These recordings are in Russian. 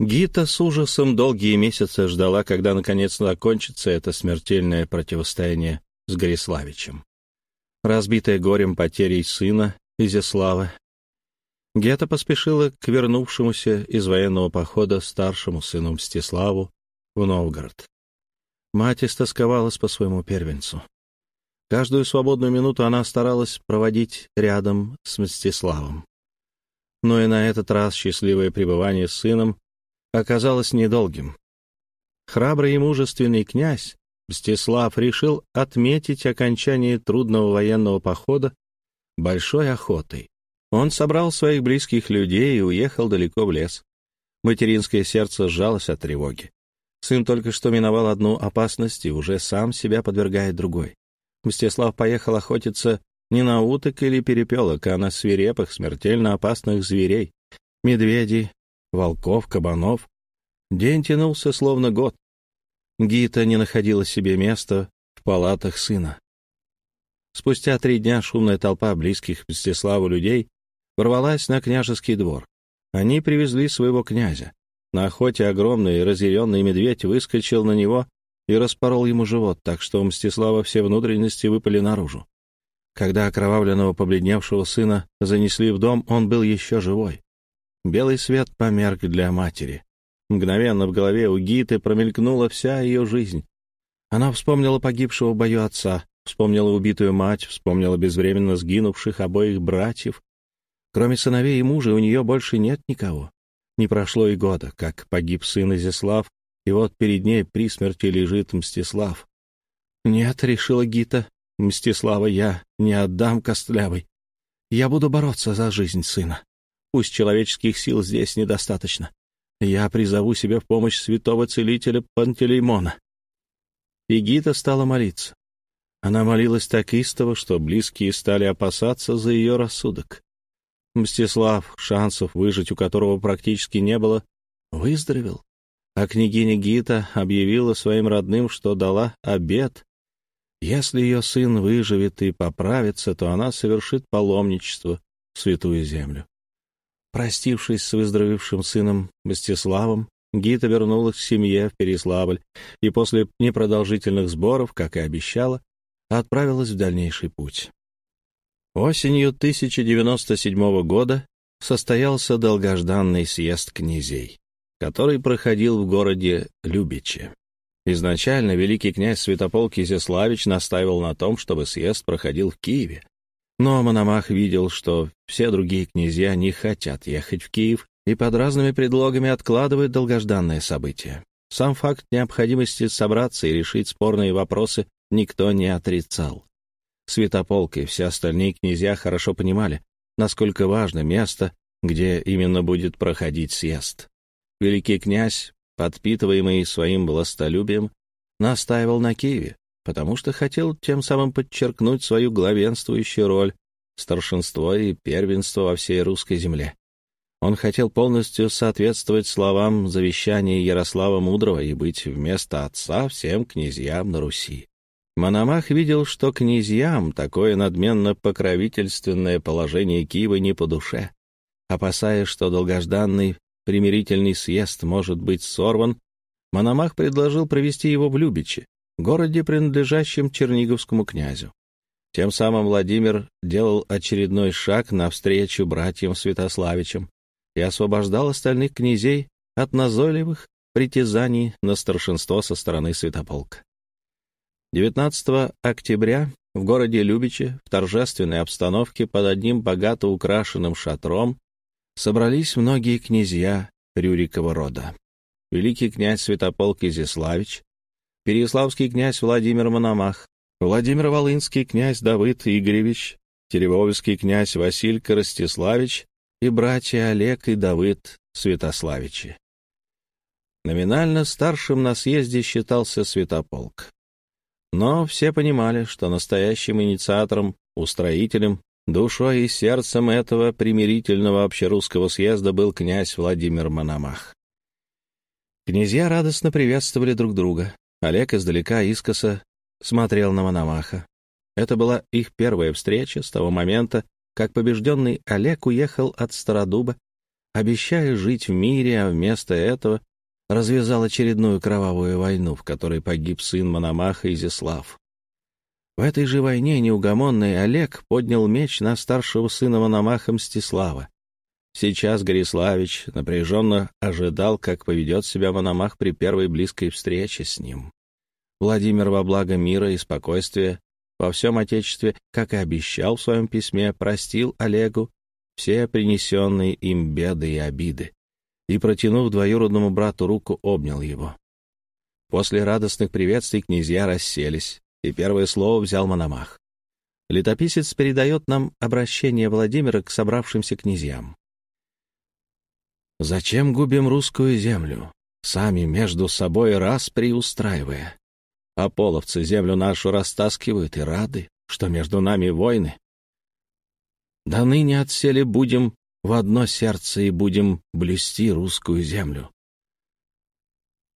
Гита с ужасом долгие месяцы ждала, когда наконец закончится это смертельное противостояние с Гориславичем. Разбитая горем потерей сына Изяслава, Гета поспешила к вернувшемуся из военного похода старшему сыну Мстиславу в Новгород. Мать истосковалась по своему первенцу. Каждую свободную минуту она старалась проводить рядом с Мстиславом. Но и на этот раз счастливое пребывание с сыном оказалось недолгим. Храбрый и мужественный князь Мстислав решил отметить окончание трудного военного похода большой охотой. Он собрал своих близких людей и уехал далеко в лес. Материнское сердце сжалось от тревоги. Сын только что миновал одну опасность и уже сам себя подвергает другой. Мстислав поехал охотиться не на уток или перепелок, а на свирепых, смертельно опасных зверей — медведей, волков, кабанов. День тянулся словно год. Гита не находила себе места в палатах сына. Спустя три дня шумная толпа близких Мстиславу людей ворвалась на княжеский двор. Они привезли своего князя. На охоте огромный разъяренный медведь выскочил на него и распорол ему живот, так что у Мстислава все внутренности выпали наружу. Когда окровавленного побледневшего сына занесли в дом, он был еще живой. Белый свет померк для матери. Мгновенно в голове у Гиты промелькнула вся ее жизнь. Она вспомнила погибшего в бою отца, вспомнила убитую мать, вспомнила безвременно сгинувших обоих братьев. Кроме сыновей и мужа у нее больше нет никого. Не прошло и года, как погиб сын Изяслав, и вот перед ней при смерти лежит Мстислав. «Нет», — решила Гита, — «Мстислава я не отдам костлявой. Я буду бороться за жизнь сына. Пусть человеческих сил здесь недостаточно. Я призову себе в помощь святого целителя Пантелеймона». И Гита стала молиться. Она молилась так истово, что близкие стали опасаться за ее рассудок. Мстислав, шансов выжить у которого практически не было, выздоровел. А княгиня Гита объявила своим родным, что дала обед. Если ее сын выживет и поправится, то она совершит паломничество в святую землю. Простившись с выздоровевшим сыном Мстиславом, Гита вернулась к семье в Переславль и после непродолжительных сборов, как и обещала, отправилась в дальнейший путь. Осенью 1097 года состоялся долгожданный съезд князей, который проходил в городе Любиче. Изначально великий князь Святополк Изяславич настаивал на том, чтобы съезд проходил в Киеве. Но Мономах видел, что все другие князья не хотят ехать в Киев и под разными предлогами откладывают долгожданное событие. Сам факт необходимости собраться и решить спорные вопросы никто не отрицал. Святополк и все остальные князья хорошо понимали, насколько важно место, где именно будет проходить съезд. Великий князь, подпитываемый своим властолюбием, настаивал на Киеве, потому что хотел тем самым подчеркнуть свою главенствующую роль, старшинство и первенство во всей русской земле. Он хотел полностью соответствовать словам завещания Ярослава Мудрого и быть вместо отца всем князьям на Руси. Мономах видел, что князьям такое надменно-покровительственное положение Киева не по душе. Опасаясь, что долгожданный примирительный съезд может быть сорван, Мономах предложил провести его в Любиче, городе, принадлежащем Черниговскому князю. Тем самым Владимир делал очередной шаг навстречу братьям Святославичам и освобождал остальных князей от назойливых притязаний на старшинство со стороны Святополка. 19 октября в городе Любиче в торжественной обстановке под одним богато украшенным шатром собрались многие князья Рюрикова рода. Великий князь Святополк Изяславич, Переяславский князь Владимир Мономах, Владимир Волынский князь Давыд Игоревич, Теребовский князь Василь Коростиславич и братья Олег и Давыд Святославичи. Номинально старшим на съезде считался Святополк. Но все понимали, что настоящим инициатором, устроителем, душой и сердцем этого примирительного общерусского съезда был князь Владимир Мономах. Князья радостно приветствовали друг друга. Олег издалека искоса смотрел на Мономаха. Это была их первая встреча с того момента, как побежденный Олег уехал от Стародуба, обещая жить в мире, а вместо этого развязал очередную кровавую войну, в которой погиб сын Мономаха Изяслав. В этой же войне неугомонный Олег поднял меч на старшего сына Мономаха Мстислава. Сейчас Гориславич напряженно ожидал, как поведет себя Мономах при первой близкой встрече с ним. Владимир во благо мира и спокойствия во всем Отечестве, как и обещал в своем письме, простил Олегу все принесенные им беды и обиды и, протянув двоюродному брату руку, обнял его. После радостных приветствий князья расселись, и первое слово взял Мономах. Летописец передает нам обращение Владимира к собравшимся князьям. «Зачем губим русскую землю, сами между собой раз приустраивая? А половцы землю нашу растаскивают и рады, что между нами войны. Да ныне отсели будем в одно сердце и будем блюсти русскую землю.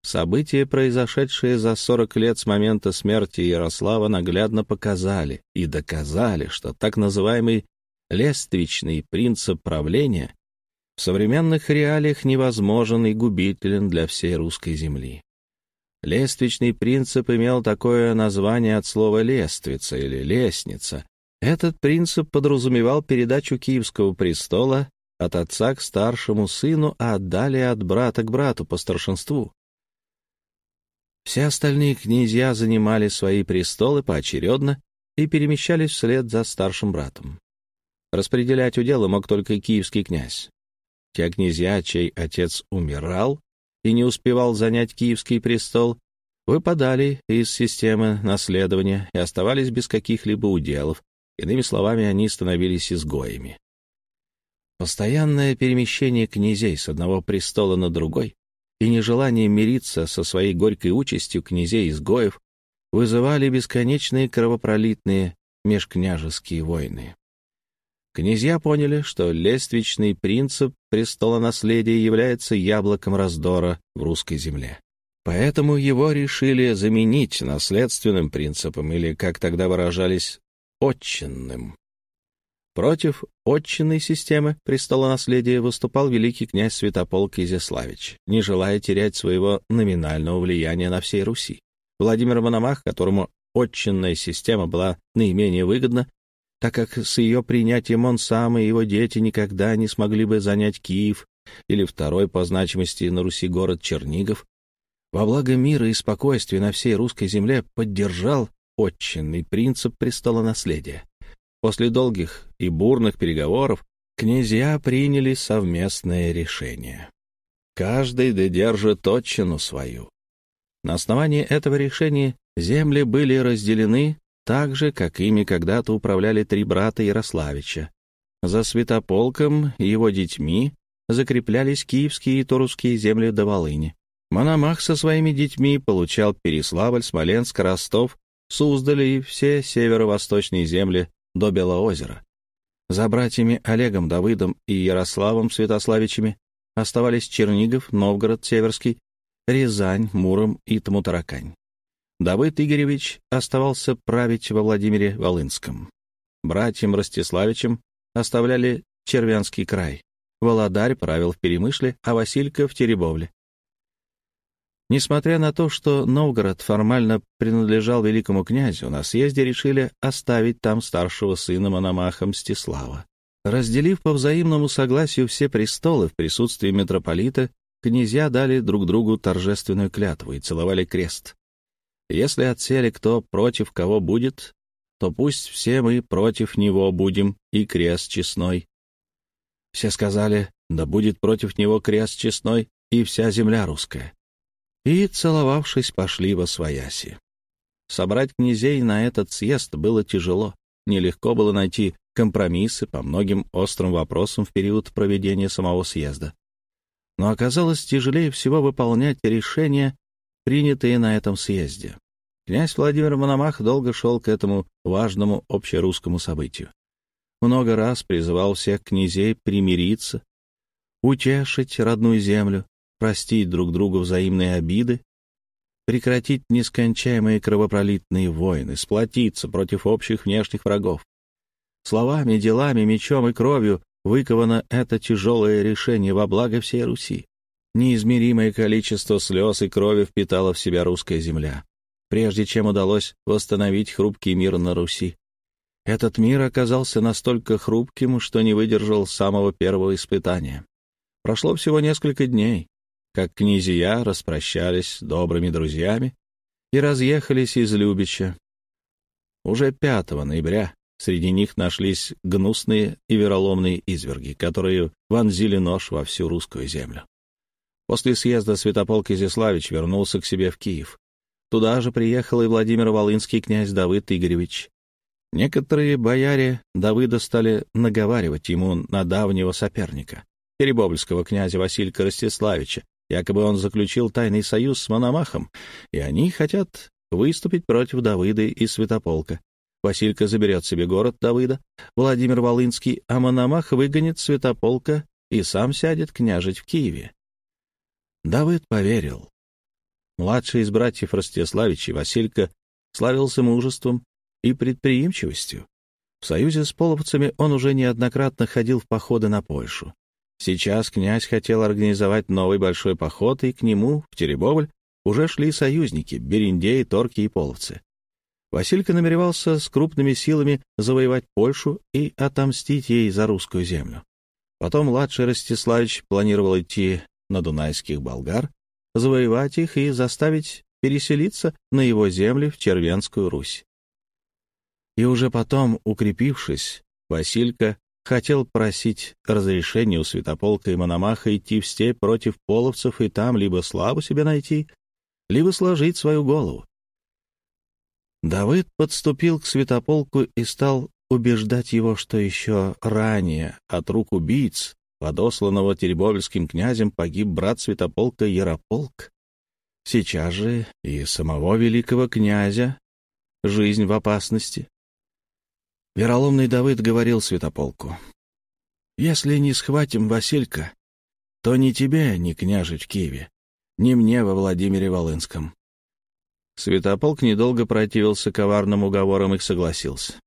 События, произошедшие за 40 лет с момента смерти Ярослава, наглядно показали и доказали, что так называемый лествичный принцип правления в современных реалиях невозможен и губителен для всей русской земли. Лествичный принцип имел такое название от слова «лествица» или «лестница». Этот принцип подразумевал передачу Киевского престола от отца к старшему сыну, а далее от брата к брату по старшинству. Все остальные князья занимали свои престолы поочередно и перемещались вслед за старшим братом. Распределять уделы мог только киевский князь. Те князья, чей отец умирал и не успевал занять киевский престол, выпадали из системы наследования и оставались без каких-либо уделов, иными словами, они становились изгоями. Постоянное перемещение князей с одного престола на другой и нежелание мириться со своей горькой участью князей-изгоев вызывали бесконечные кровопролитные межкняжеские войны. Князья поняли, что лествичный принцип престола наследия является яблоком раздора в русской земле. Поэтому его решили заменить наследственным принципом или, как тогда выражались, отчинным. Против отчинной системы престола наследия выступал великий князь Святополк Изяславич, не желая терять своего номинального влияния на всей Руси. Владимир Мономах, которому отчинная система была наименее выгодна, так как с ее принятием он сам и его дети никогда не смогли бы занять Киев или второй по значимости на Руси город Чернигов, во благо мира и спокойствия на всей русской земле поддержал отчинный принцип престола наследия. После долгих и бурных переговоров князья приняли совместное решение. Каждый додержит отчину свою. На основании этого решения земли были разделены так же, как ими когда-то управляли три брата Ярославича. За Святополком и его детьми закреплялись киевские и торусские земли до Волыни. Мономах со своими детьми получал Переславль, Смоленск, Ростов, Суздаль и все северо-восточные земли до Белоозера. За братьями Олегом, Давыдом и Ярославом Святославичами оставались Чернигов, Новгород, Северский, Рязань, Муром и Тамутаракань. Давыд Игоревич оставался править во Владимире Волынском. Братьям Ростиславичам оставляли Червянский край. Володарь правил в Перемышле, а Василька — в Теребовле. Несмотря на то, что Новгород формально принадлежал великому князю, на съезде решили оставить там старшего сына Мономаха Мстислава. Разделив по взаимному согласию все престолы в присутствии митрополита, князья дали друг другу торжественную клятву и целовали крест. Если отсели кто против кого будет, то пусть все мы против него будем и крест честной. Все сказали, да будет против него крест честной и вся земля русская и, целовавшись, пошли во свояси. Собрать князей на этот съезд было тяжело. Нелегко было найти компромиссы по многим острым вопросам в период проведения самого съезда. Но оказалось тяжелее всего выполнять решения, принятые на этом съезде. Князь Владимир Мономах долго шел к этому важному общерусскому событию. Много раз призывал всех князей примириться, утешить родную землю, простить друг другу взаимные обиды, прекратить нескончаемые кровопролитные войны, сплотиться против общих внешних врагов. Словами, делами, мечом и кровью выковано это тяжелое решение во благо всей Руси. Неизмеримое количество слез и крови впитала в себя русская земля, прежде чем удалось восстановить хрупкий мир на Руси. Этот мир оказался настолько хрупким, что не выдержал самого первого испытания. Прошло всего несколько дней, как князья распрощались добрыми друзьями и разъехались из Любича. Уже 5 ноября среди них нашлись гнусные и вероломные изверги, которые вонзили нож во всю русскую землю. После съезда Святополк Изяславич вернулся к себе в Киев. Туда же приехал и Владимир Волынский князь Давыд Игоревич. Некоторые бояре Давыда стали наговаривать ему на давнего соперника, Перебобольского князя Василька Ростиславича. Якобы он заключил тайный союз с Мономахом, и они хотят выступить против Давыда и Святополка. Василька заберет себе город Давыда, Владимир Волынский, а Мономах выгонит Святополка и сам сядет княжить в Киеве. Давыд поверил. Младший из братьев Ростиславичей, Василька, славился мужеством и предприимчивостью. В союзе с половцами он уже неоднократно ходил в походы на Польшу. Сейчас князь хотел организовать новый большой поход, и к нему, в Теребовль, уже шли союзники — Бериндеи, Торки и Половцы. Василька намеревался с крупными силами завоевать Польшу и отомстить ей за русскую землю. Потом младший Ростиславич планировал идти на дунайских болгар, завоевать их и заставить переселиться на его земли в Червенскую Русь. И уже потом, укрепившись, Василька хотел просить разрешения у Святополка и Мономаха идти в степь против половцев и там либо славу себе найти, либо сложить свою голову. Давыд подступил к Святополку и стал убеждать его, что еще ранее от рук убийц подосланного Теребовельским князем, погиб брат святополка Ярополк. Сейчас же и самого великого князя жизнь в опасности. Вероломный Давыд говорил святополку, «Если не схватим Василька, то ни тебе, ни княжить в Киеве, ни мне во Владимире Волынском». Святополк недолго противился коварным уговорам и согласился.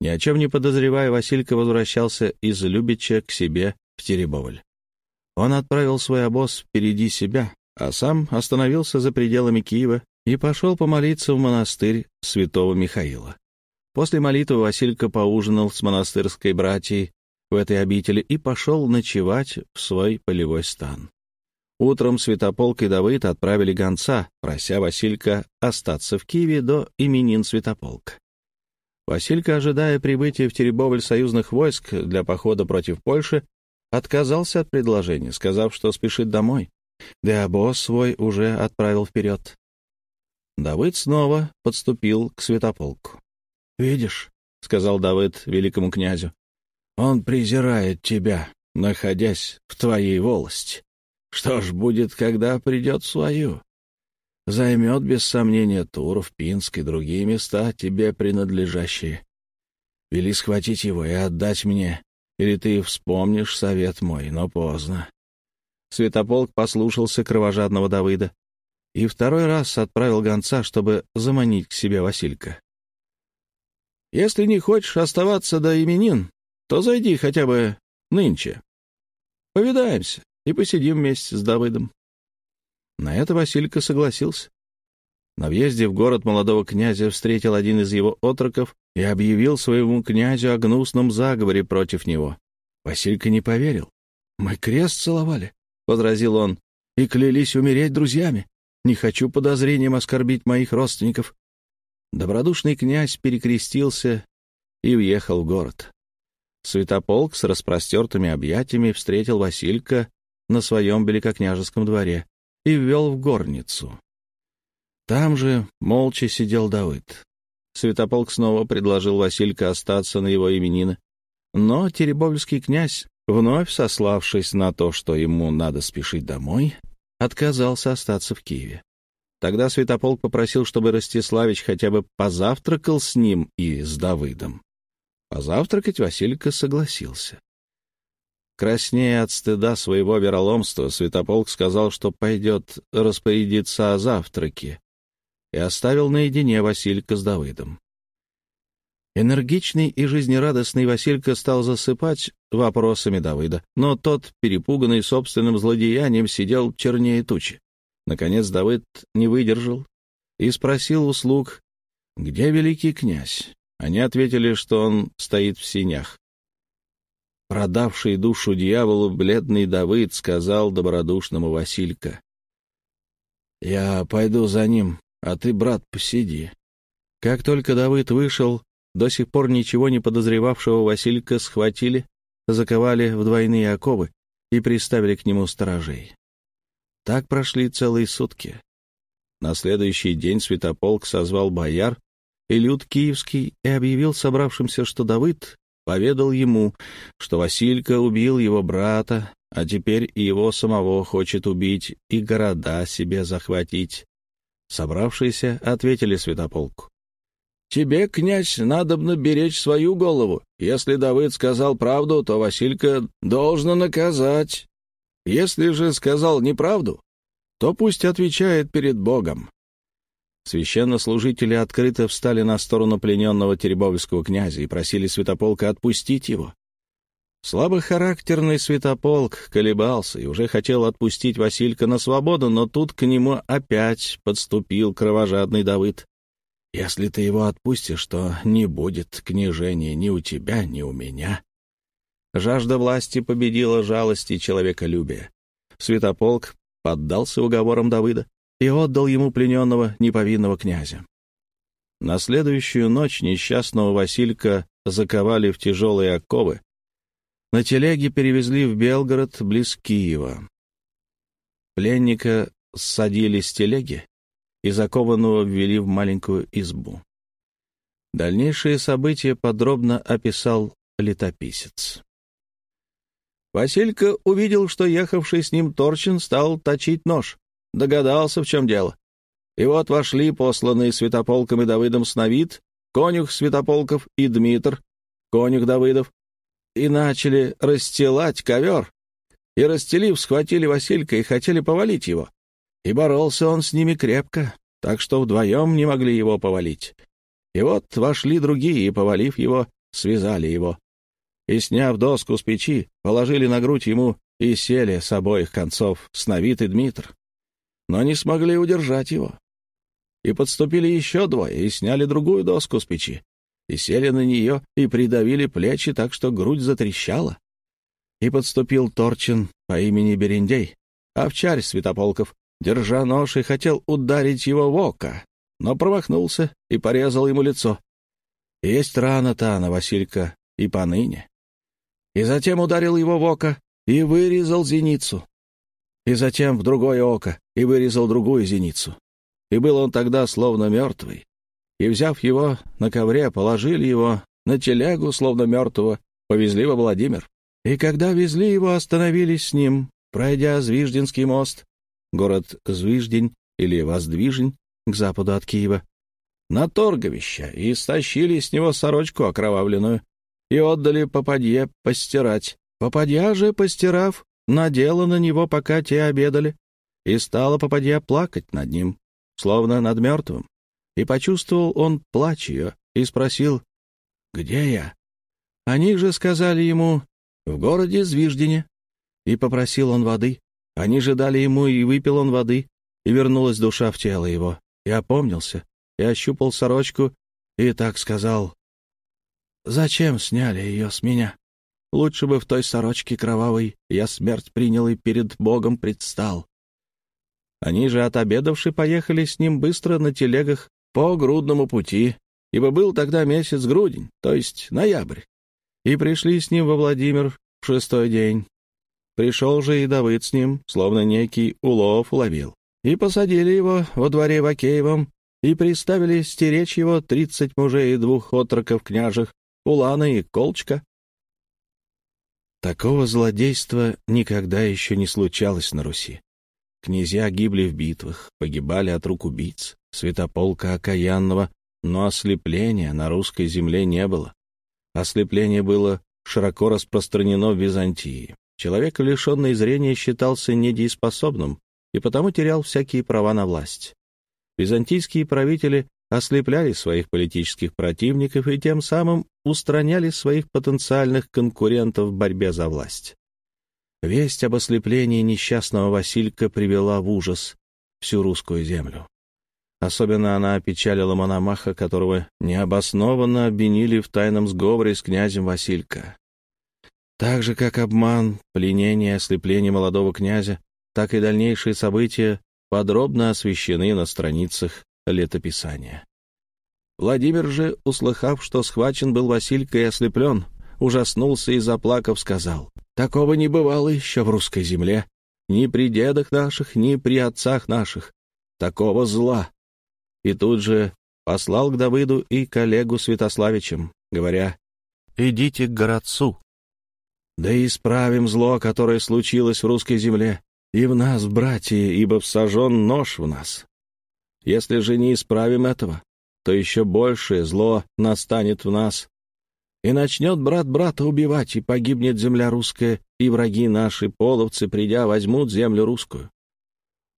Ни о чем не подозревая, Василька возвращался из Любича к себе в Теребовль. Он отправил свой обоз впереди себя, а сам остановился за пределами Киева и пошел помолиться в монастырь святого Михаила. После молитвы Василька поужинал с монастырской братьей в этой обители и пошел ночевать в свой полевой стан. Утром Святополк и Давыд отправили гонца, прося Василька остаться в Киеве до именин Святополка. Василька, ожидая прибытия в Теребовль союзных войск для похода против Польши, отказался от предложения, сказав, что спешит домой, да и обоз свой уже отправил вперед. Давыд снова подступил к святополку. «Видишь», — сказал Давыд великому князю, — «он презирает тебя, находясь в твоей волости. Что ж будет, когда придет свою? Займет, без сомнения, Туров, Пинск и другие места, тебе принадлежащие. Вели схватить его и отдать мне, или ты вспомнишь совет мой, но поздно. Святополк послушался кровожадного Давыда и второй раз отправил гонца, чтобы заманить к себе Василька. «Если не хочешь оставаться до именин, то зайди хотя бы нынче. Повидаемся и посидим вместе с Давыдом». На это Василька согласился. На въезде в город молодого князя встретил один из его отроков и объявил своему князю о гнусном заговоре против него. Василька не поверил. «Мы крест целовали», — возразил он, — «и клялись умереть друзьями. Не хочу подозрением оскорбить моих родственников». Добродушный князь перекрестился и въехал в город. Святополк с распростертыми объятиями встретил Василька на своем великокняжеском дворе и ввел в горницу. Там же молча сидел Давыд. Святополк снова предложил Василька остаться на его именины, но Теребовльский князь, вновь сославшись на то, что ему надо спешить домой, отказался остаться в Киеве. Тогда Святополк попросил, чтобы Ростиславич хотя бы позавтракал с ним и с Давыдом. Позавтракать Василька согласился. Краснея от стыда своего вероломства, Святополк сказал, что пойдет распорядиться о завтраке, и оставил наедине Василька с Давыдом. Энергичный и жизнерадостный Василька стал засыпать вопросами Давыда, но тот, перепуганный собственным злодеянием, сидел чернее тучи. Наконец Давыд не выдержал и спросил у слуг, где великий князь. Они ответили, что он стоит в синях. Продавший душу дьяволу, бледный Давыд сказал добродушному Василька, «Я пойду за ним, а ты, брат, посиди». Как только Давыд вышел, до сих пор ничего не подозревавшего Василька схватили, заковали в двойные оковы и приставили к нему сторожей. Так прошли целые сутки. На следующий день Святополк созвал бояр и люд киевский и объявил собравшимся, что Давыд поведал ему, что Василька убил его брата, а теперь и его самого хочет убить и города себе захватить. Собравшиеся ответили Святополку. Тебе, князь, надобно беречь свою голову. Если Давыд сказал правду, то Василька должно наказать. Если же сказал неправду, то пусть отвечает перед Богом. Священнослужители открыто встали на сторону плененного Теребовского князя и просили Святополка отпустить его. Слабохарактерный Святополк колебался и уже хотел отпустить Василька на свободу, но тут к нему опять подступил кровожадный Давыд. Если ты его отпустишь, то не будет княжения ни у тебя, ни у меня. Жажда власти победила жалость и человеколюбие. Святополк поддался уговорам Давыда и отдал ему плененного неповинного князя. На следующую ночь несчастного Василька заковали в тяжелые оковы. На телеге перевезли в Белгород близ Киева. Пленника ссадили с телеги и закованного ввели в маленькую избу. Дальнейшие события подробно описал летописец. Василька увидел, что ехавший с ним Торчин стал точить нож. Догадался, в чем дело. И вот вошли посланные святополком и Давыдом Сновид, конюх святополков и Дмитр, конюх Давыдов, и начали расстилать ковер. И, расстелив, схватили Василька и хотели повалить его. И боролся он с ними крепко, так что вдвоем не могли его повалить. И вот вошли другие, и, повалив его, связали его. И, сняв доску с печи, положили на грудь ему и сели с обоих концов Сновид и Дмитр. Но не смогли удержать его. И подступили еще двое, и сняли другую доску с печи, и сели на нее, и придавили плечи так, что грудь затрещала. И подступил Торчин по имени Берендей, овчарь Святополков, держа нож, и хотел ударить его в око, но промахнулся и порезал ему лицо. Есть рана-то на Василька и поныне. И затем ударил его в око и вырезал зеницу. И затем в другое око и вырезал другую зеницу. И был он тогда словно мертвый. И, взяв его на ковре, положили его на телегу, словно мертвого, повезли во Владимир. И когда везли его, остановились с ним, пройдя Звиждинский мост, город Звиждень или Воздвижень к западу от Киева, на торговище и стащили с него сорочку окровавленную и отдали попадье постирать. Попадья же, постирав, надела на него, пока те обедали, и стала попадья плакать над ним, словно над мертвым. И почувствовал он плач ее и спросил, «Где я?» Они же сказали ему, «В городе Звиждене». И попросил он воды. Они же дали ему, и выпил он воды, и вернулась душа в тело его, и опомнился, и ощупал сорочку, и так сказал, «Зачем сняли ее с меня? Лучше бы в той сорочке кровавой я смерть принял и перед Богом предстал». Они же, отобедавши, поехали с ним быстро на телегах по грудному пути, ибо был тогда месяц грудень, то есть ноябрь, и пришли с ним во Владимир в шестой день. Пришел же и Давыд с ним, словно некий улов уловил. И посадили его во дворе Вакеевом, и приставили стеречь его тридцать мужей и двух отроков княжих, Улана и Колчка. Такого злодейства никогда еще не случалось на Руси. Князья гибли в битвах, погибали от рук убийц, святополка окаянного, но ослепления на русской земле не было. Ослепление было широко распространено в Византии. Человек, лишенный зрения, считался недееспособным и потому терял всякие права на власть. Византийские правители ослепляли своих политических противников и тем самым устраняли своих потенциальных конкурентов в борьбе за власть. Весть об ослеплении несчастного Василька привела в ужас всю русскую землю. Особенно она опечалила Мономаха, которого необоснованно обвинили в тайном сговоре с князем Василька. Так же, как обман, пленение, ослепление молодого князя, так и дальнейшие события подробно освещены на страницах летописания. Владимир же, услыхав, что схвачен был Василька и ослеплен, ужаснулся и, заплакав, сказал, «Такого не бывало еще в русской земле, ни при дедах наших, ни при отцах наших. Такого зла и тут же послал к Давыду и коллегу Святославичем, говоря, «Идите к городцу, да исправим зло, которое случилось в русской земле, и в нас, братья, ибо всажен нож в нас. Если же не исправим этого, то еще большее зло настанет в нас, и начнет брат брата убивать, и погибнет земля русская, и враги наши, половцы, придя, возьмут землю русскую».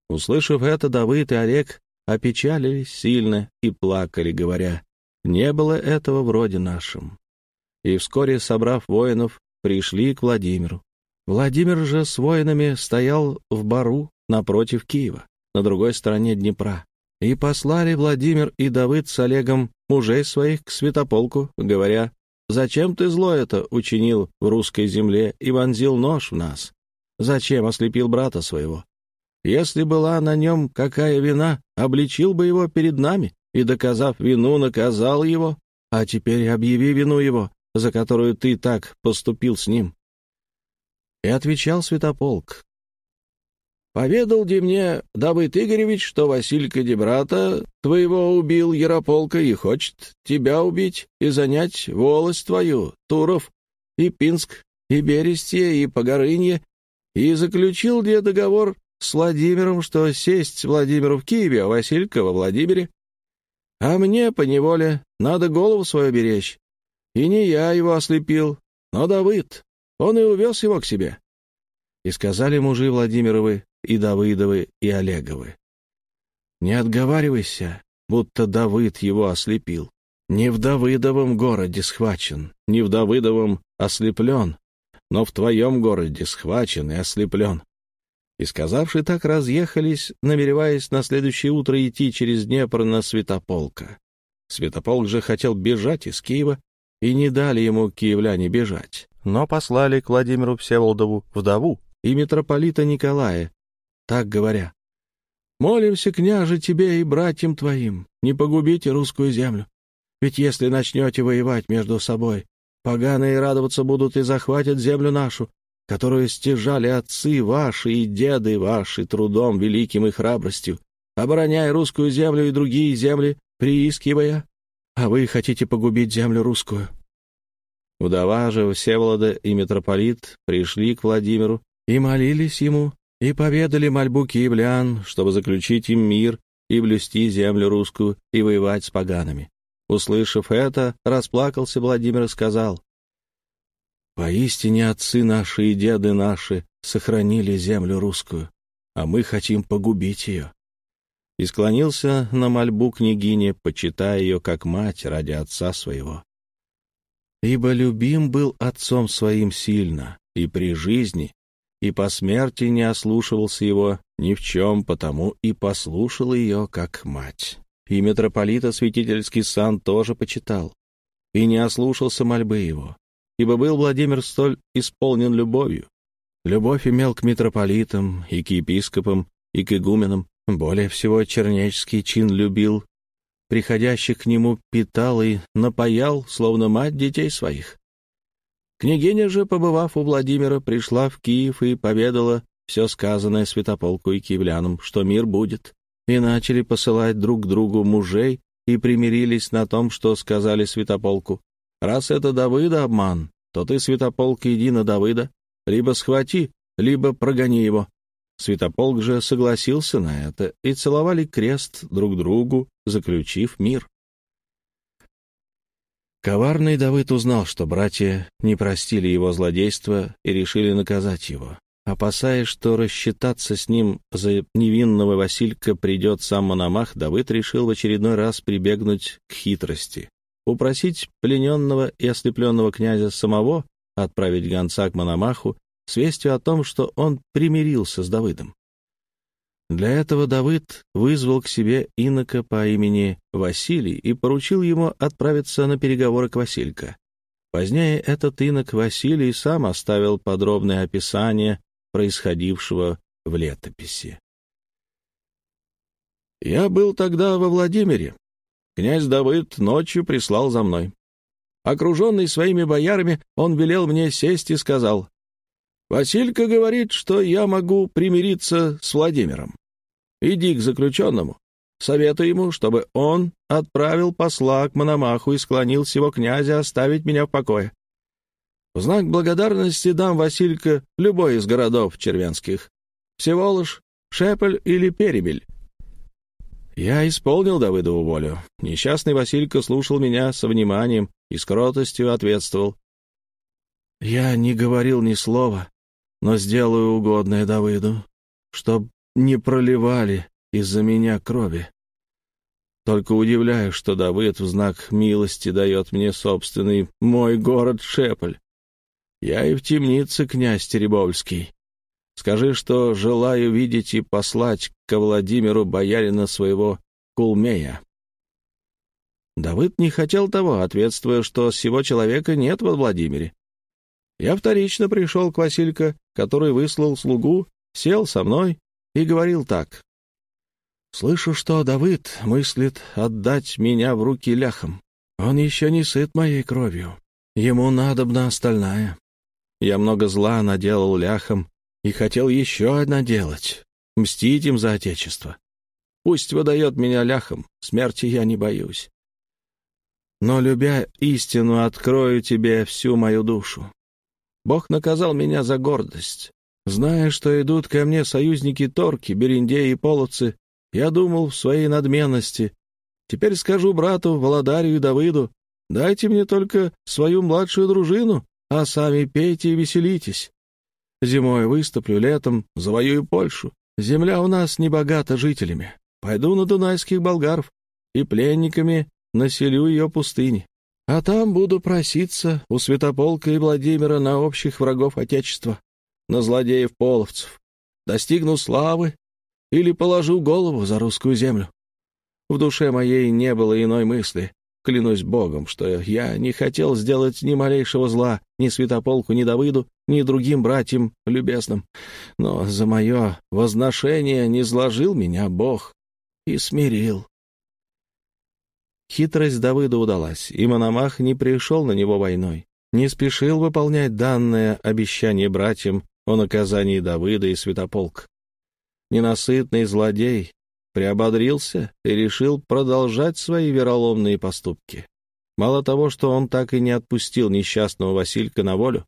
Услышав это, Давыд и Олег опечалились сильно и плакали, говоря, «Не было этого вроде нашим». И вскоре, собрав воинов, пришли к Владимиру. Владимир же с воинами стоял в бару напротив Киева, на другой стороне Днепра. И послали Владимир и Давыд с Олегом мужей своих к святополку, говоря, «Зачем ты зло это учинил в русской земле и вонзил нож в нас? Зачем ослепил брата своего? Если была на нем какая вина, обличил бы его перед нами и, доказав вину, наказал его, а теперь объяви вину его, за которую ты так поступил с ним. И отвечал Святополк. «Поведал де мне Давыд Игоревич, что Василька Дебрата твоего убил Ярополка и хочет тебя убить и занять волость твою, Туров, и Пинск, и Берестье, и Погорынье, и заключил где договор с Владимиром, что сесть Владимиру в Киеве, а Василька во Владимире. А мне, по неволе, надо голову свою беречь. И не я его ослепил, но Давыд. Он и увез его к себе. И сказали мужи Владимировы, и Давыдовы, и Олеговы. Не отговаривайся, будто Давыд его ослепил. Не в Давыдовом городе схвачен, не в Давыдовом ослеплен, но в твоем городе схвачен и ослеплен. И, сказавши так, разъехались, намереваясь на следующее утро идти через Днепр на Святополка. Святополк же хотел бежать из Киева, и не дали ему киевляне бежать, но послали к Владимиру Всеволодову вдову и митрополита Николая, так говоря. «Молимся, княже, тебе и братьям твоим, не погубите русскую землю. Ведь если начнете воевать между собой, поганые радоваться будут и захватят землю нашу, которую стяжали отцы ваши и деды ваши трудом великим и храбростью, обороняя русскую землю и другие земли, приискивая, а вы хотите погубить землю русскую». Удова же Всеволода и митрополит пришли к Владимиру и молились ему, и поведали мольбу киевлян, чтобы заключить им мир и блюсти землю русскую и воевать с поганами. Услышав это, расплакался Владимир и сказал, Поистине отцы наши и деды наши сохранили землю русскую, а мы хотим погубить ее. И склонился на мольбу княгине, почитая ее как мать ради отца своего. Ибо любим был отцом своим сильно, и при жизни, и по смерти не ослушивался его ни в чем, потому и послушал ее как мать. И митрополита святительский сан тоже почитал, и не ослушался мольбы его, ибо был Владимир столь исполнен любовью. Любовь имел к митрополитам и к епископам, и к игуменам. Более всего чернеческий чин любил, приходящих к нему питал и напоял, словно мать детей своих. Княгиня же, побывав у Владимира, пришла в Киев и поведала все сказанное святополку и киевлянам, что мир будет, и начали посылать друг другу мужей и примирились на том, что сказали святополку. Раз это Давыда обман, то ты, Святополк, иди на Давыда, либо схвати, либо прогони его». Святополк же согласился на это, и целовали крест друг другу, заключив мир. Коварный Давыд узнал, что братья не простили его злодейства и решили наказать его. Опасаясь, что рассчитаться с ним за невинного Василька придет сам Мономах, Давыд решил в очередной раз прибегнуть к хитрости. Упросить плененного и ослепленного князя самого отправить гонца к Мономаху с вестью о том, что он примирился с Давыдом. Для этого Давыд вызвал к себе инока по имени Василий и поручил ему отправиться на переговоры к Василька. Позднее этот инок Василий сам оставил подробное описание происходившего в летописи. «Я был тогда во Владимире. Князь Давыд ночью прислал за мной. Окруженный своими боярами, он велел мне сесть и сказал, «Василька говорит, что я могу примириться с Владимиром. Иди к заключенному, советуй ему, чтобы он отправил посла к Мономаху и склонил всего князя оставить меня в покое. В знак благодарности дам Василька любой из городов червянских. Всеволож, Шепель или Перебель. Я исполнил Давыдову волю. Несчастный Василька слушал меня со вниманием и с кротостью ответствовал. Я не говорил ни слова, но сделаю угодное Давыду, чтоб не проливали из-за меня крови. Только удивляюсь, что Давыд в знак милости дает мне собственный мой город Шепель. Я и в темнице, князь Теребовский. Скажи, что желаю видеть и послать ко Владимиру боярина своего Кулмея». Давыд не хотел того, ответствуя, что сего человека нет во Владимире. Я вторично пришел к Василько, который выслал слугу, сел со мной и говорил так. «Слышу, что Давыд мыслит отдать меня в руки ляхам. Он еще не сыт моей кровью. Ему надобна остальная. Я много зла наделал ляхам и хотел еще наделать, мстить им за отечество. Пусть выдает меня ляхам, смерти я не боюсь. Но, любя истину, открою тебе всю мою душу. Бог наказал меня за гордость. Зная, что идут ко мне союзники Торки, Берендеи и Полоцы, я думал в своей надменности. Теперь скажу брату Володарю и Давыду, дайте мне только свою младшую дружину, а сами пейте и веселитесь. Зимой выступлю, летом завоюю Польшу. Земля у нас не богата жителями. Пойду на дунайских болгаров и пленниками населю ее пустыни. А там буду проситься у Святополка и Владимира на общих врагов Отечества, на злодеев-половцев. Достигну славы или положу голову за русскую землю. В душе моей не было иной мысли, Клянусь Богом, что я не хотел сделать ни малейшего зла ни Святополку, ни Давыду, ни другим братьям любезным. Но за мое возношение не сложил меня Бог и смирил. Хитрость Давыда удалась, и Мономах не пришел на него войной, не спешил выполнять данное обещание братьям о наказании Давыда и Святополк. Ненасытный злодей приободрился и решил продолжать свои вероломные поступки. Мало того, что он так и не отпустил несчастного Василька на волю,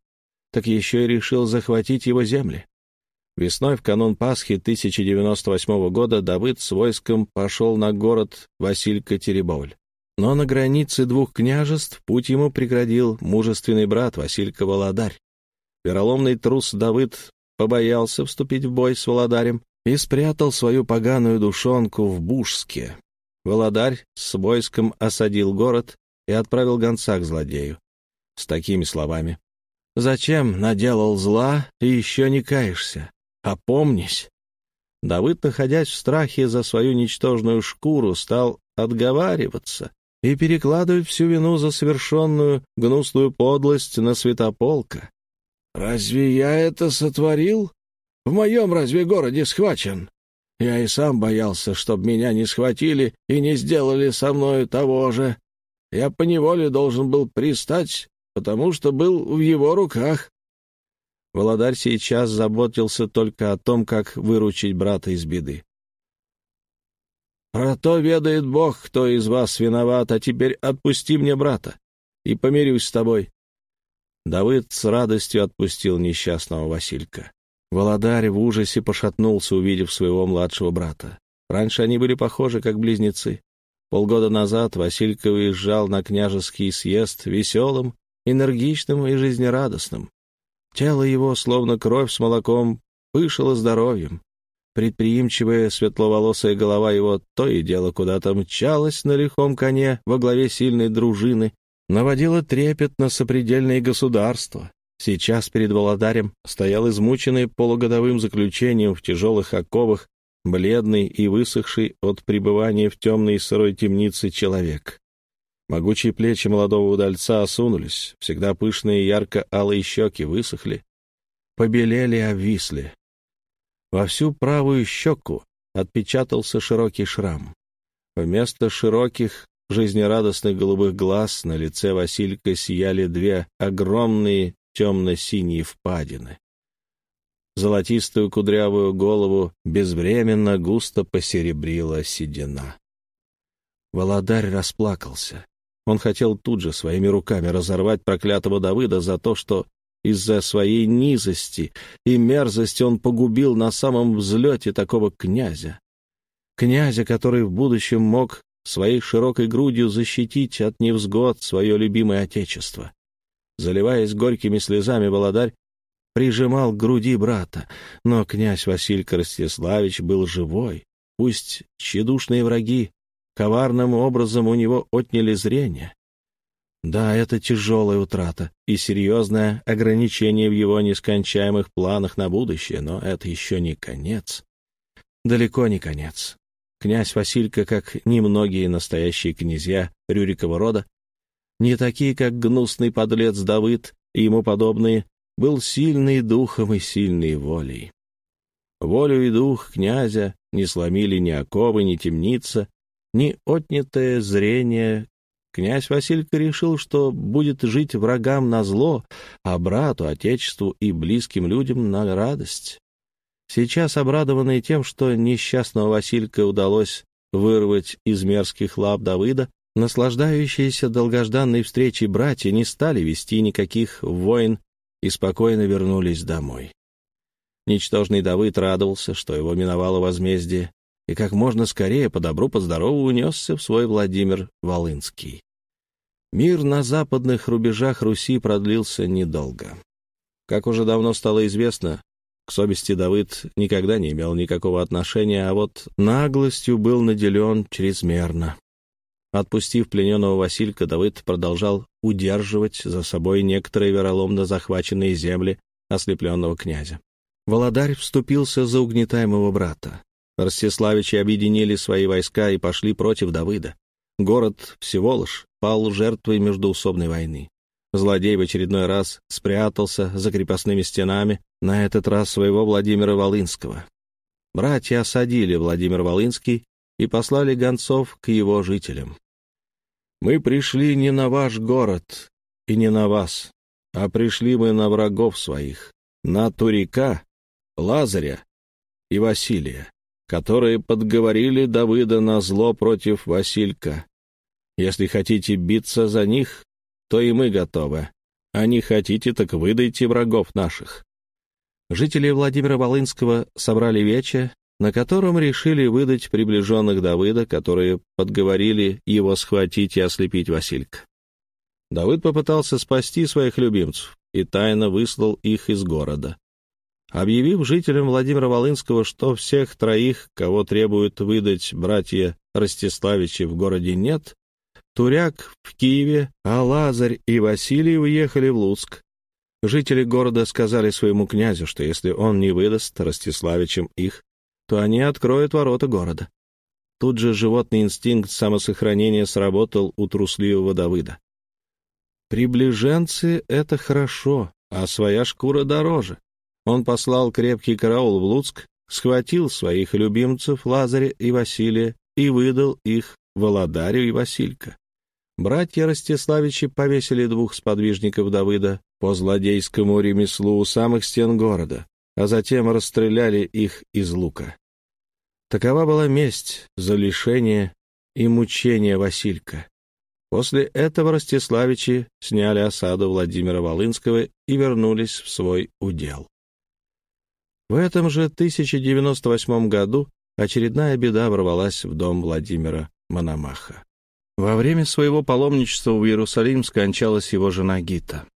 так еще и решил захватить его земли. Весной в канун Пасхи 1098 года Давыд с войском пошел на город Василька-Теребовль. Но на границе двух княжеств путь ему преградил мужественный брат Василька Володарь. Вероломный трус Давыд побоялся вступить в бой с Володарем и спрятал свою поганую душонку в Бушске. Володарь с войском осадил город и отправил гонца к злодею с такими словами. «Зачем наделал зла и еще не каешься? Опомнись!» Давыд, находясь в страхе за свою ничтожную шкуру, стал отговариваться и перекладывать всю вину за совершенную гнусную подлость на святополка. «Разве я это сотворил?» В моем разве городе схвачен? Я и сам боялся, чтоб меня не схватили и не сделали со мною того же. Я поневоле должен был пристать, потому что был в его руках. Володарь сейчас заботился только о том, как выручить брата из беды. «Про то ведает Бог, кто из вас виноват, а теперь отпусти мне брата, и помирюсь с тобой». Давыд с радостью отпустил несчастного Василька. Володарь в ужасе пошатнулся, увидев своего младшего брата. Раньше они были похожи, как близнецы. Полгода назад Василька уезжал на княжеский съезд веселым, энергичным и жизнерадостным. Тело его, словно кровь с молоком, пышила здоровьем. Предприимчивая светловолосая голова его то и дело куда-то мчалась на лихом коне во главе сильной дружины, наводила трепет на сопредельные государства. Сейчас перед Володарем стоял измученный полугодовым заключением в тяжелых оковах, бледный и высохший от пребывания в темной и сырой темнице человек. Могучие плечи молодого удальца осунулись, всегда пышные ярко-алые щеки высохли, побелели и обвисли. Во всю правую щеку отпечатался широкий шрам. Вместо широких, жизнерадостных голубых глаз на лице Василька сияли две огромные темно-синие впадины. Золотистую кудрявую голову безвременно густо посеребрила седина. Володарь расплакался. Он хотел тут же своими руками разорвать проклятого Давыда за то, что из-за своей низости и мерзости он погубил на самом взлете такого князя. Князя, который в будущем мог своей широкой грудью защитить от невзгод свое любимое отечество. Заливаясь горькими слезами, Володарь прижимал к груди брата, но князь Василий Ростиславич был живой. Пусть тщедушные враги коварным образом у него отняли зрение, да, это тяжелая утрата и серьезное ограничение в его нескончаемых планах на будущее, но это еще не конец. Далеко не конец. Князь Василька, как немногие настоящие князья Рюрикова рода, не такие, как гнусный подлец Давыд и ему подобные, был сильный духом и сильной волей. Волю и дух князя не сломили ни оковы, ни темница, ни отнятое зрение Князь Василька решил, что будет жить врагам на зло, а брату, отечеству и близким людям на радость. Сейчас, обрадованный тем, что несчастного Василька удалось вырвать из мерзких лап Давыда, наслаждающиеся долгожданной встречей братья не стали вести никаких войн и спокойно вернулись домой. Ничтожный Давыд радовался, что его миновало возмездие, и как можно скорее по добру, по здорову унесся в свой Владимир Волынский. Мир на западных рубежах Руси продлился недолго. Как уже давно стало известно, к совести Давыд никогда не имел никакого отношения, а вот наглостью был наделен чрезмерно. Отпустив плененного Василька, Давыд продолжал удерживать за собой некоторые вероломно захваченные земли ослепленного князя. Володарь вступился за угнетаемого брата. Ростиславичи объединили свои войска и пошли против Давыда. Город Всеволож пал жертвой междоусобной войны. Злодей в очередной раз спрятался за крепостными стенами, на этот раз своего Владимира Волынского. Братья осадили Владимир Волынский и послали гонцов к его жителям. «Мы пришли не на ваш город и не на вас, а пришли мы на врагов своих, на Турика, Лазаря и Василия которые подговорили Давыда на зло против Василька. Если хотите биться за них, то и мы готовы. А не хотите, так выдайте врагов наших». Жители Владимира Волынского собрали вече, на котором решили выдать приближенных Давыда, которые подговорили его схватить и ослепить Василька. Давыд попытался спасти своих любимцев и тайно выслал их из города объявив жителям Владимира Волынского, что всех троих, кого требуют выдать братья Ростиславичи в городе нет, Туряк в Киеве, а Лазарь и Василий уехали в Луцк. Жители города сказали своему князю, что если он не выдаст Ростиславичам их, то они откроют ворота города. Тут же животный инстинкт самосохранения сработал у трусливого Давыда. Приближенцы — это хорошо, а своя шкура дороже. Он послал крепкий караул в Луцк, схватил своих любимцев Лазаря и Василия и выдал их Володарю и Василька. Братья Ростиславичи повесили двух сподвижников Давыда по злодейскому ремеслу у самых стен города, а затем расстреляли их из лука. Такова была месть за лишение и мучение Василька. После этого Ростиславичи сняли осаду Владимира Волынского и вернулись в свой удел. В этом же 1098 году очередная беда ворвалась в дом Владимира Мономаха. Во время своего паломничества в Иерусалим скончалась его жена Гита.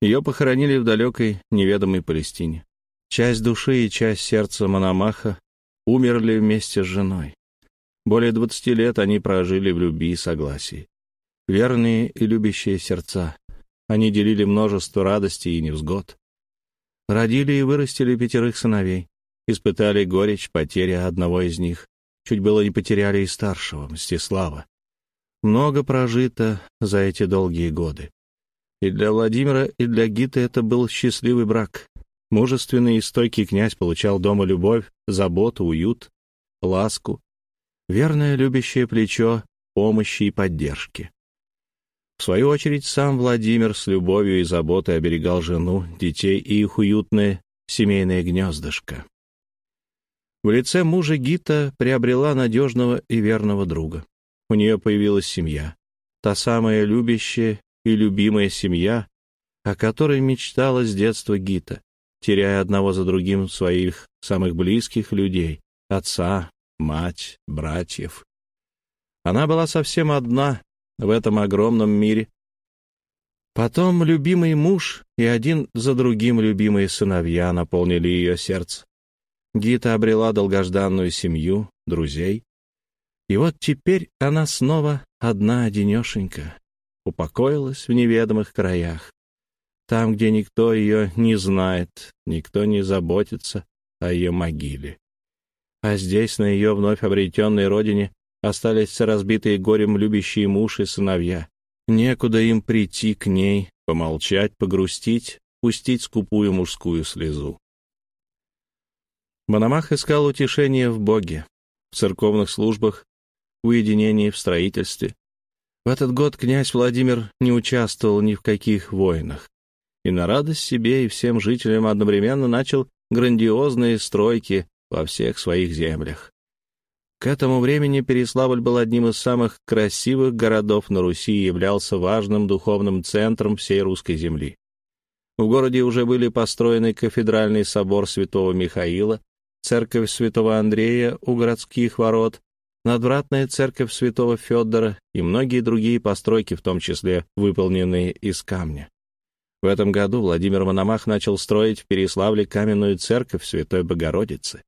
Ее похоронили в далекой, неведомой Палестине. Часть души и часть сердца Мономаха умерли вместе с женой. Более двадцати лет они прожили в любви и согласии. Верные и любящие сердца. Они делили множество радостей и невзгод. Родили и вырастили пятерых сыновей. Испытали горечь потери одного из них. Чуть было не потеряли и старшего, Мстислава. Много прожито за эти долгие годы. И для Владимира, и для Гиты это был счастливый брак. Мужественный и стойкий князь получал дома любовь, заботу, уют, ласку, верное любящее плечо, помощи и поддержки. В свою очередь, сам Владимир с любовью и заботой оберегал жену, детей и их уютное семейное гнездышко. В лице мужа Гита приобрела надежного и верного друга. У нее появилась семья, та самая любящая и любимая семья, о которой мечтала с детства Гита, теряя одного за другим своих самых близких людей — отца, мать, братьев. Она была совсем одна в этом огромном мире. Потом любимый муж и один за другим любимые сыновья наполнили ее сердце. Гита обрела долгожданную семью, друзей. И вот теперь она снова одна-одинешенька, упокоилась в неведомых краях. Там, где никто ее не знает, никто не заботится о ее могиле. А здесь, на ее вновь обретенной родине, Остались разбитые горем любящие муж и сыновья. Некуда им прийти к ней, помолчать, погрустить, пустить скупую мужскую слезу. Мономах искал утешение в Боге, в церковных службах, уединении, в строительстве. В этот год князь Владимир не участвовал ни в каких войнах и на радость себе и всем жителям одновременно начал грандиозные стройки во всех своих землях. К этому времени Переславль был одним из самых красивых городов на Руси и являлся важным духовным центром всей русской земли. В городе уже были построены кафедральный собор святого Михаила, церковь святого Андрея у городских ворот, надвратная церковь святого Федора и многие другие постройки, в том числе выполненные из камня. В этом году Владимир Мономах начал строить в Переславле каменную церковь Святой Богородицы.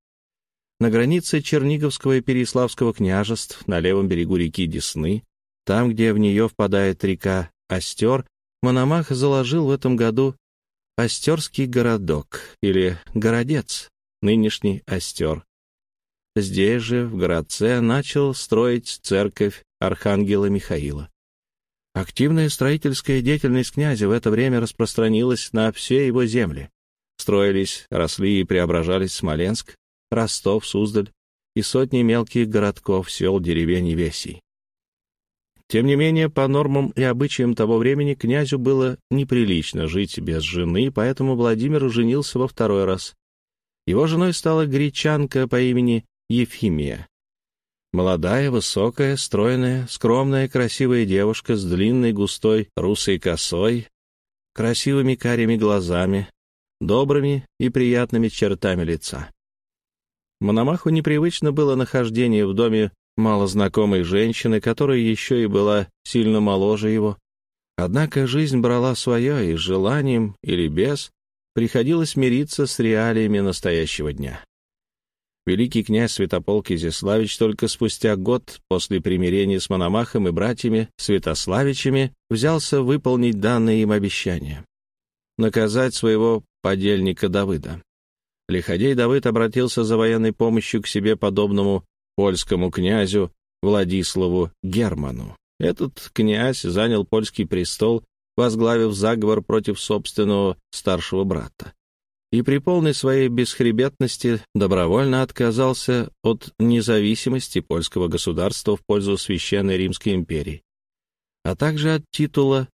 На границе Черниговского и Переславского княжеств, на левом берегу реки Десны, там, где в нее впадает река Остер, Мономах заложил в этом году Остерский городок, или Городец, нынешний Остер. Здесь же, в городце, начал строить церковь Архангела Михаила. Активная строительская деятельность князя в это время распространилась на все его земли. Строились, росли и преображались Смоленск, Ростов, Суздаль и сотни мелких городков, сел, деревень и весей. Тем не менее, по нормам и обычаям того времени князю было неприлично жить без жены, поэтому Владимир женился во второй раз. Его женой стала гречанка по имени Ефимия. Молодая, высокая, стройная, скромная, красивая девушка с длинной, густой, русой косой, красивыми карими глазами, добрыми и приятными чертами лица. Мономаху непривычно было нахождение в доме малознакомой женщины, которая еще и была сильно моложе его. Однако жизнь брала свое, и желанием или без приходилось мириться с реалиями настоящего дня. Великий князь Святополк Изяславич только спустя год после примирения с Мономахом и братьями Святославичами взялся выполнить данные им обещания — наказать своего подельника Давыда. Лиходей Давыд обратился за военной помощью к себе подобному польскому князю Владиславу Герману. Этот князь занял польский престол, возглавив заговор против собственного старшего брата. И при полной своей бесхребетности добровольно отказался от независимости польского государства в пользу Священной Римской империи, а также от титула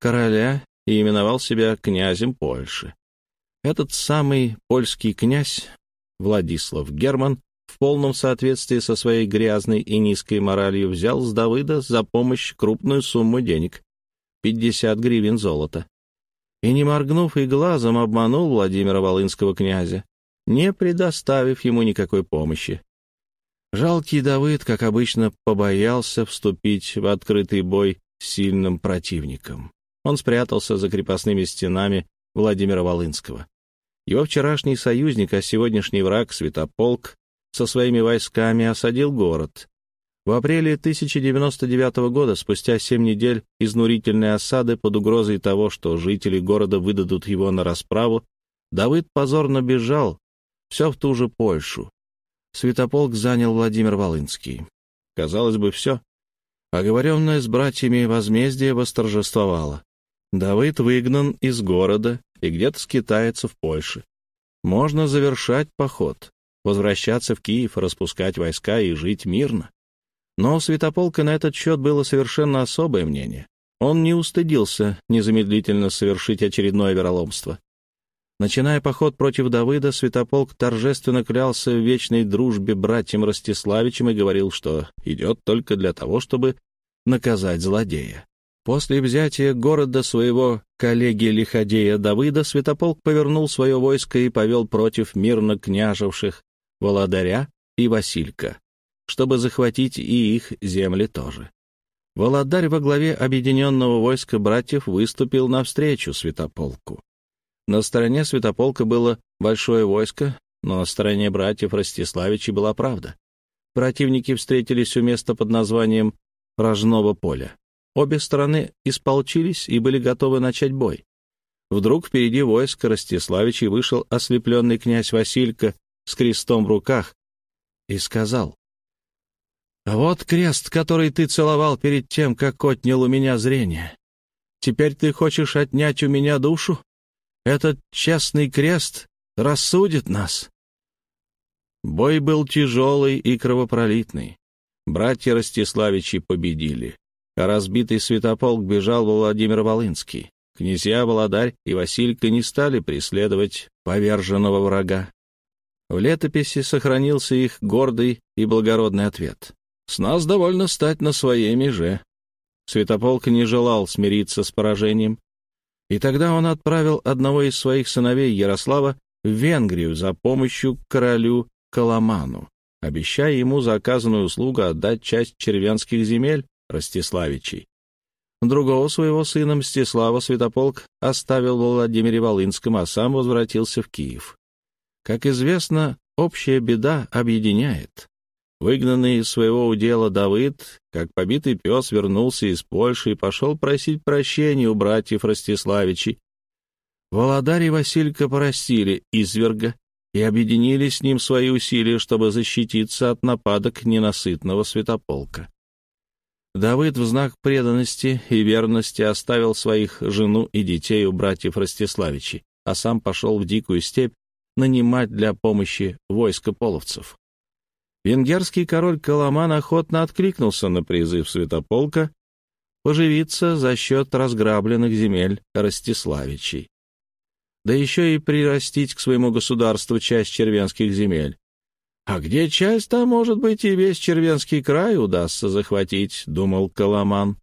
короля и именовал себя князем Польши. Этот самый польский князь Владислав Герман в полном соответствии со своей грязной и низкой моралью взял с Давыда за помощь крупную сумму денег — 50 гривен золота. И, не моргнув и глазом, обманул Владимира Волынского князя, не предоставив ему никакой помощи. Жалкий Давыд, как обычно, побоялся вступить в открытый бой с сильным противником. Он спрятался за крепостными стенами Владимира Волынского. Его вчерашний союзник, а сегодняшний враг, Святополк, со своими войсками осадил город. В апреле 1099 года, спустя семь недель изнурительной осады под угрозой того, что жители города выдадут его на расправу, Давыд позорно бежал, все в ту же Польшу. Святополк занял Владимир Волынский. Казалось бы, все. Оговоренное с братьями возмездие восторжествовало. Давыд выгнан из города и где-то скитается в Польше. Можно завершать поход, возвращаться в Киев, распускать войска и жить мирно. Но у Святополка на этот счет было совершенно особое мнение. Он не устыдился незамедлительно совершить очередное вероломство. Начиная поход против Давыда, Святополк торжественно клялся в вечной дружбе братьям Ростиславичем и говорил, что идет только для того, чтобы наказать злодея. После взятия города своего коллеги-лиходея Давыда Святополк повернул свое войско и повел против мирно княжевших Володаря и Василька, чтобы захватить и их земли тоже. Володарь во главе объединенного войска братьев выступил навстречу Святополку. На стороне Святополка было большое войско, но на стороне братьев Ростиславичей была правда. Противники встретились у места под названием Рожного поля. Обе стороны исполчились и были готовы начать бой. Вдруг впереди войска Ростиславичей вышел ослепленный князь Василька с крестом в руках и сказал, «А вот крест, который ты целовал перед тем, как отнял у меня зрение. Теперь ты хочешь отнять у меня душу? Этот честный крест рассудит нас». Бой был тяжелый и кровопролитный. Братья Ростиславичи победили а разбитый святополк бежал Владимир Волынский. Князья Володарь и Василька не стали преследовать поверженного врага. В летописи сохранился их гордый и благородный ответ. «С нас довольно стать на своей меже». Святополк не желал смириться с поражением, и тогда он отправил одного из своих сыновей Ярослава в Венгрию за помощью королю Коломану, обещая ему за оказанную услугу отдать часть червянских земель, Ростиславичей. Другого своего сына Мстислава Святополк оставил в Владимире Волынском, а сам возвратился в Киев. Как известно, общая беда объединяет. Выгнанный из своего удела Давыд, как побитый пес, вернулся из Польши и пошел просить прощения у братьев Ростиславичей. Володарь и Василька порастили изверга и объединили с ним свои усилия, чтобы защититься от нападок ненасытного святополка. Давыд в знак преданности и верности оставил своих жену и детей у братьев Ростиславичей, а сам пошел в дикую степь нанимать для помощи войско половцев. Венгерский король Коломан охотно откликнулся на призыв святополка поживиться за счет разграбленных земель Ростиславичей. Да еще и прирастить к своему государству часть червенских земель, «А где часть, там, может быть, и весь Червенский край удастся захватить», — думал Коломан.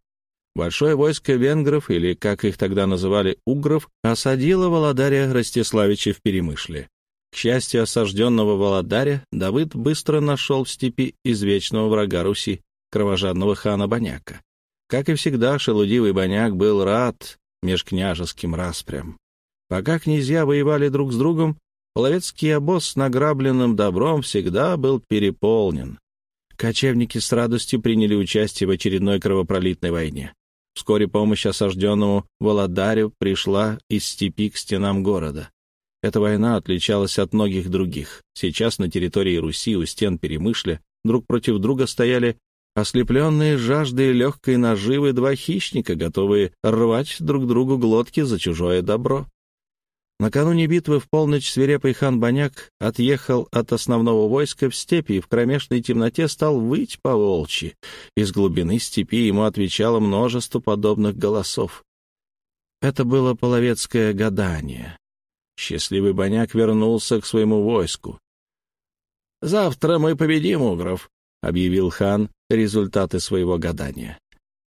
Большое войско венгров, или, как их тогда называли, угров, осадило Володаря Ростиславича в Перемышле. К счастью осажденного Володаря, Давыд быстро нашел в степи извечного врага Руси, кровожадного хана Баняка. Как и всегда, шелудивый Баняк был рад межкняжеским распрям. Пока князья воевали друг с другом, Половецкий обоз с награбленным добром всегда был переполнен. Кочевники с радостью приняли участие в очередной кровопролитной войне. Вскоре помощь осажденному Володарю пришла из степи к стенам города. Эта война отличалась от многих других. Сейчас на территории Руси у стен Перемышля друг против друга стояли ослепленные жаждой легкой наживы два хищника, готовые рвать друг другу глотки за чужое добро. Накануне битвы в полночь свирепый хан Баняк отъехал от основного войска в степи и в кромешной темноте стал выть по волчьи. Из глубины степи ему отвечало множество подобных голосов. Это было половецкое гадание. Счастливый Баняк вернулся к своему войску. «Завтра мы победим угров», — объявил хан результаты своего гадания.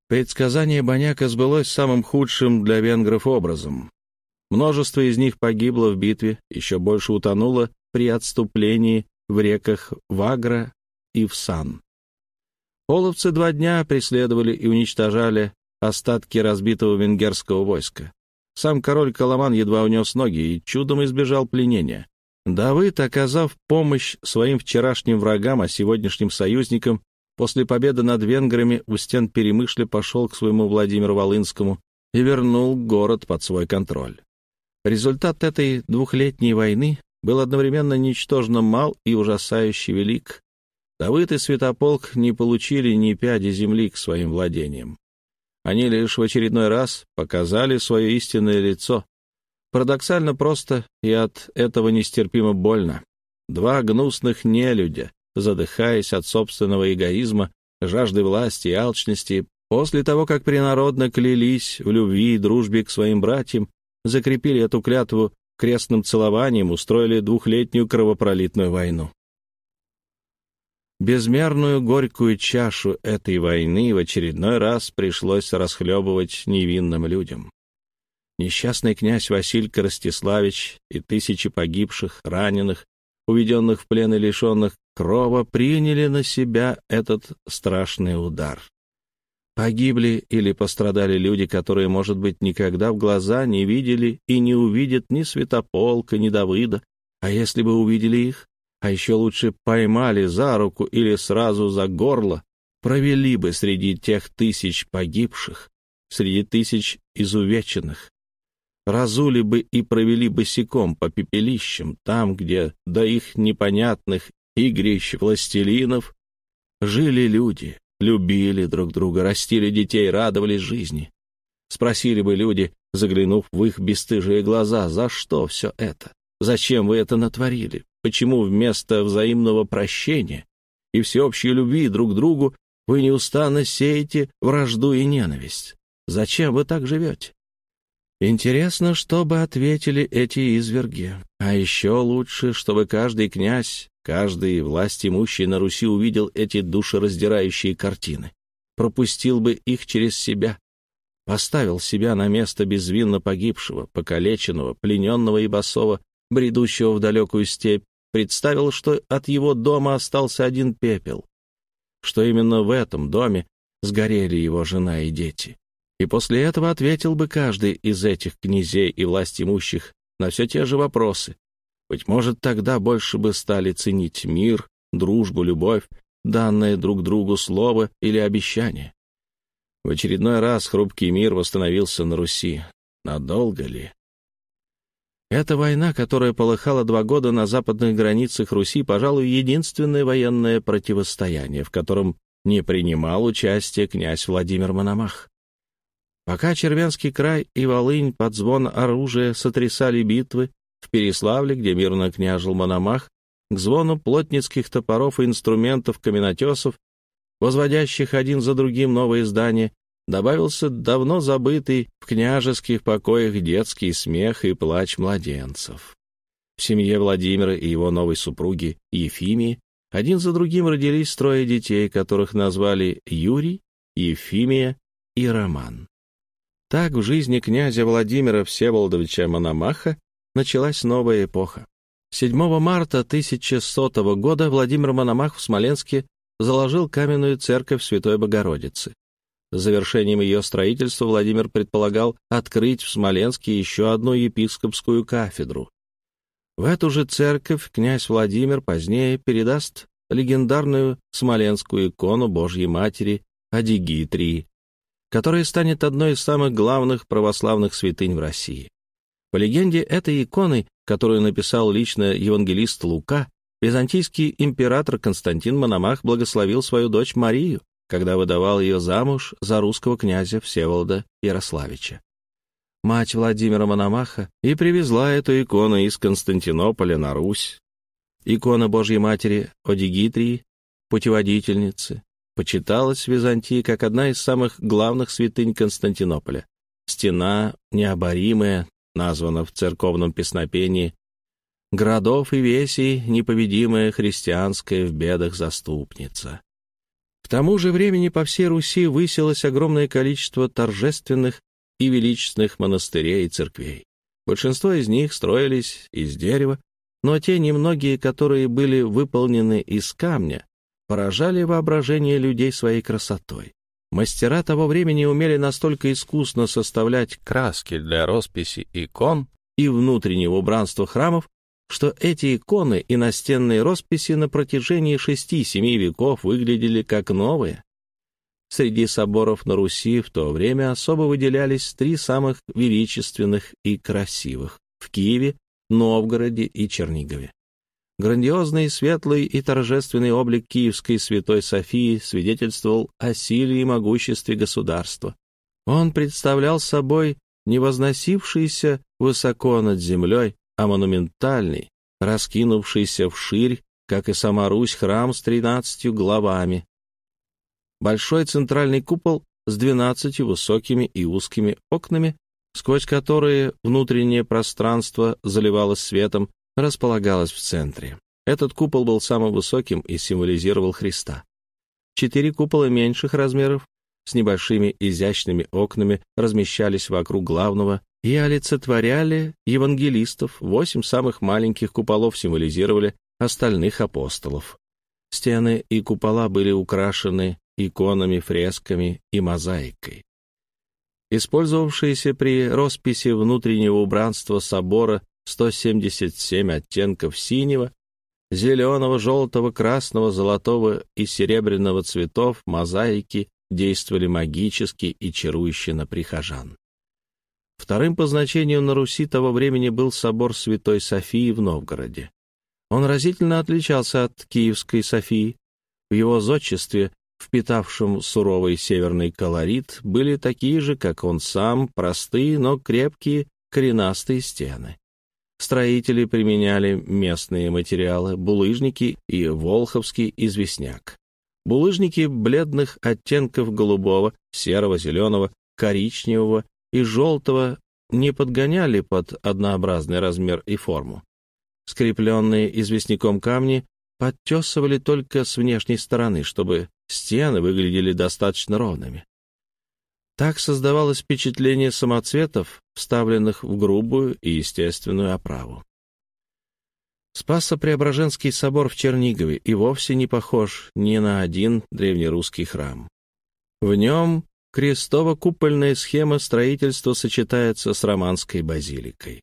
Предсказание Баняка сбылось самым худшим для венгров образом. Множество из них погибло в битве, еще больше утонуло при отступлении в реках Вагра и Всан. Половцы два дня преследовали и уничтожали остатки разбитого венгерского войска. Сам король Коломан едва унес ноги и чудом избежал пленения. Давыд, оказав помощь своим вчерашним врагам, а сегодняшним союзникам, после победы над венграми у стен Перемышля пошел к своему Владимиру Волынскому и вернул город под свой контроль. Результат этой двухлетней войны был одновременно ничтожно мал и ужасающе велик. Давыд и Святополк не получили ни пяди земли к своим владениям. Они лишь в очередной раз показали свое истинное лицо. Парадоксально просто и от этого нестерпимо больно. Два гнусных нелюдя, задыхаясь от собственного эгоизма, жажды власти и алчности, после того, как принародно клялись в любви и дружбе к своим братьям, закрепили эту клятву крестным целованием, устроили двухлетнюю кровопролитную войну. Безмерную горькую чашу этой войны в очередной раз пришлось расхлебывать невинным людям. Несчастный князь Василька Ростиславич и тысячи погибших, раненых, уведенных в плен и лишенных крова, приняли на себя этот страшный удар. Погибли или пострадали люди, которые, может быть, никогда в глаза не видели и не увидят ни Святополка, ни Давыда, а если бы увидели их, а еще лучше поймали за руку или сразу за горло, провели бы среди тех тысяч погибших, среди тысяч изувеченных, разули бы и провели босиком по пепелищам, там, где до их непонятных игрищ властелинов жили люди, любили друг друга, растили детей, радовались жизни. Спросили бы люди, заглянув в их бесстыжие глаза, за что все это? Зачем вы это натворили? Почему вместо взаимного прощения и всеобщей любви друг к другу вы неустанно сеете вражду и ненависть? Зачем вы так живете? Интересно, что бы ответили эти изверги. А еще лучше, чтобы каждый князь, каждый власть имущий на Руси увидел эти душераздирающие картины, пропустил бы их через себя, поставил себя на место безвинно погибшего, покалеченного, плененного и босого, бредущего в далекую степь, представил, что от его дома остался один пепел, что именно в этом доме сгорели его жена и дети. И после этого ответил бы каждый из этих князей и власть имущих на все те же вопросы. Быть может, тогда больше бы стали ценить мир, дружбу, любовь, данное друг другу слово или обещание. В очередной раз хрупкий мир восстановился на Руси. Надолго ли? Эта война, которая полыхала два года на западных границах Руси, пожалуй, единственное военное противостояние, в котором не принимал участие князь Владимир Мономах. Пока Червенский край и Волынь под звон оружия сотрясали битвы, в Переславле, где мирно княжил Мономах, к звону плотницких топоров и инструментов каменотесов, возводящих один за другим новые здания, добавился давно забытый в княжеских покоях детский смех и плач младенцев. В семье Владимира и его новой супруги Ефимии один за другим родились трое детей, которых назвали Юрий, Ефимия и Роман. Так в жизни князя Владимира Всеволодовича Мономаха началась новая эпоха. 7 марта 1100 года Владимир Мономах в Смоленске заложил каменную церковь Святой Богородицы. Завершением ее строительства Владимир предполагал открыть в Смоленске еще одну епископскую кафедру. В эту же церковь князь Владимир позднее передаст легендарную смоленскую икону Божьей Матери Адигитрии, которая станет одной из самых главных православных святынь в России. По легенде, этой иконой, которую написал лично евангелист Лука, византийский император Константин Мономах благословил свою дочь Марию, когда выдавал ее замуж за русского князя Всеволода Ярославича. Мать Владимира Мономаха и привезла эту икону из Константинополя на Русь. Икона Божьей Матери Одигитрии, путеводительницы, почиталась в Византии как одна из самых главных святынь Константинополя. Стена необоримая, названа в церковном песнопении «Городов и весей непобедимая христианская в бедах заступница». К тому же времени по всей Руси высилось огромное количество торжественных и величественных монастырей и церквей. Большинство из них строились из дерева, но те немногие, которые были выполнены из камня, поражали воображение людей своей красотой. Мастера того времени умели настолько искусно составлять краски для росписи икон и внутреннего убранства храмов, что эти иконы и настенные росписи на протяжении шести-семи веков выглядели как новые. Среди соборов на Руси в то время особо выделялись три самых величественных и красивых — в Киеве, Новгороде и Чернигове. Грандиозный, светлый и торжественный облик Киевской Святой Софии свидетельствовал о силе и могуществе государства. Он представлял собой не возносившийся высоко над землей, а монументальный, раскинувшийся вширь, как и сама Русь, храм с тринадцатью главами. Большой центральный купол с двенадцатью высокими и узкими окнами, сквозь которые внутреннее пространство заливалось светом, располагалось в центре. Этот купол был самым высоким и символизировал Христа. Четыре купола меньших размеров с небольшими изящными окнами размещались вокруг главного и олицетворяли евангелистов. Восемь самых маленьких куполов символизировали остальных апостолов. Стены и купола были украшены иконами, фресками и мозаикой. Использовавшиеся при росписи внутреннего убранства собора 177 оттенков синего, зеленого, желтого, красного, золотого и серебряного цветов мозаики действовали магически и чарующе на прихожан. Вторым по значению на Руси того времени был собор Святой Софии в Новгороде. Он разительно отличался от Киевской Софии. В его зодчестве, впитавшем суровый северный колорит, были такие же, как он сам, простые, но крепкие коренастые стены. Строители применяли местные материалы, булыжники и волховский известняк. Булыжники бледных оттенков голубого, серого, зеленого, коричневого и желтого не подгоняли под однообразный размер и форму. Скрепленные известняком камни подтесывали только с внешней стороны, чтобы стены выглядели достаточно ровными. Так создавалось впечатление самоцветов, вставленных в грубую и естественную оправу. Спасо-Преображенский собор в Чернигове и вовсе не похож ни на один древнерусский храм. В нем крестово-купольная схема строительства сочетается с романской базиликой.